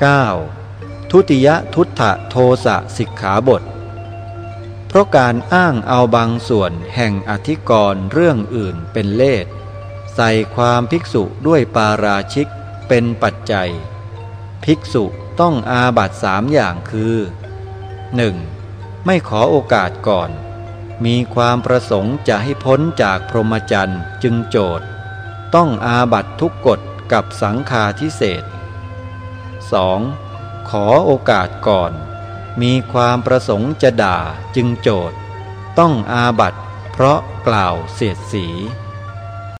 9. ทุติยทุตถะโทสะสิกขาบท เพราะการอ้างเอาบางส่วนแห่งอธิกรณ์เรื่องอื่นเป็นเลสใส่ความภิกษุด้วยปาราชิกเป็นปัจจัย ภิกษุต้องอาบัตสามอย่างคือ 1. ไม่ขอโอกาสก่อน มีความประสงค์จะให้พ้นจากพรหมจรรย์จึงโจทย์ ต้องอาบัตทุกกฎกับสังฆาทิเศษ 2. ขอโอกาสก่อน มีความประสงค์จะด่าจึงโจทย์ ต้องอาบัตเพราะกล่าวเสียดสี